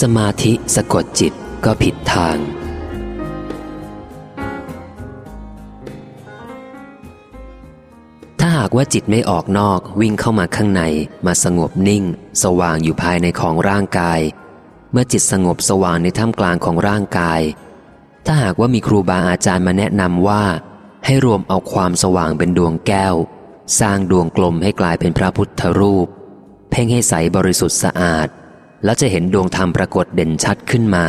สมาธิสะกดจิตก็ผิดทาง ถ้าหากว่าจิตไม่ออกนอกวิ่งเข้ามาข้างในมาสงบนิ่ง สว่างอยู่ภายในของร่างกาย เมื่อจิตสงบสว่างในท่ามกลางของร่างกาย ถ้าหากว่ามีครูบาอาจารย์มาแนะนำว่า ให้รวมเอาความสว่างเป็นดวงแก้ว สร้างดวงกลมให้กลายเป็นพระพุทธรูป เพ่งให้ใสบริสุทธิ์สะอาด แล้วจะเห็นดวงธรรมปรากฏเด่นชัดขึ้นมา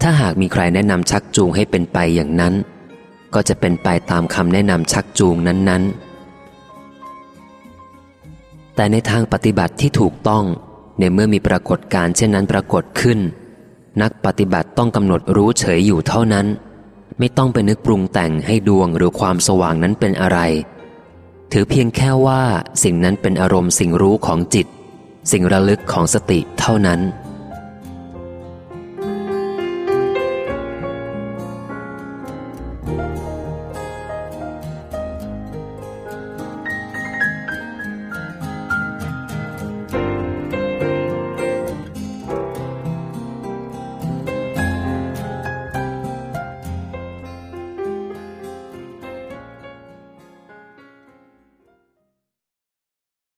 ถ้าหากมีใครแนะนำชักจูงให้เป็นไปอย่างนั้น ก็จะเป็นไปตามคำแนะนำชักจูงนั้นๆ แต่ในทางปฏิบัติที่ถูกต้องในเมื่อมีปรากฏการณ์เช่นนั้นปรากฏขึ้น นักปฏิบัติต้องกำหนดรู้เฉยอยู่เท่านั้น ไม่ต้องไปนึกปรุงแต่งให้ดวงหรือความสว่างนั้นเป็นอะไร ถือเพียงแค่ว่าสิ่งนั้นเป็นอารมณ์สิ่งรู้ของจิต สิ่งระลึกของสติเท่านั้น